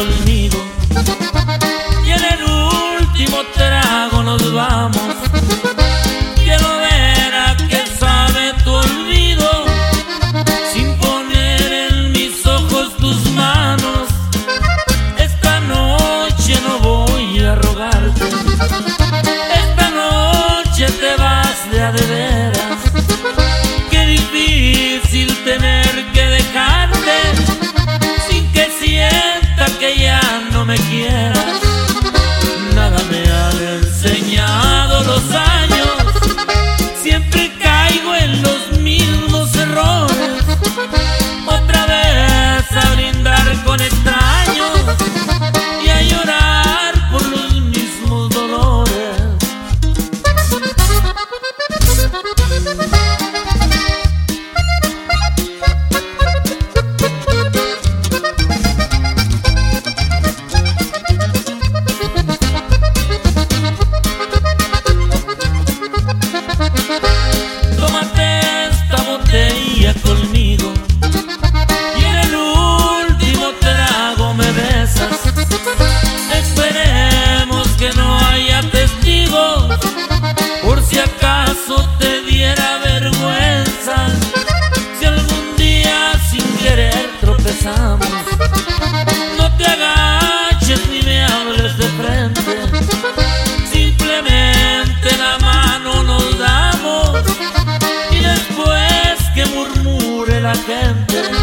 y en el último trago nos vamos. Quiero ver a qué sabe tu olvido sin poner en mis ojos tus manos. Esta noche no voy a rogarte, esta noche te vas de a de me quieras. Simplemente la mano nos damos. Y después que murmure la gente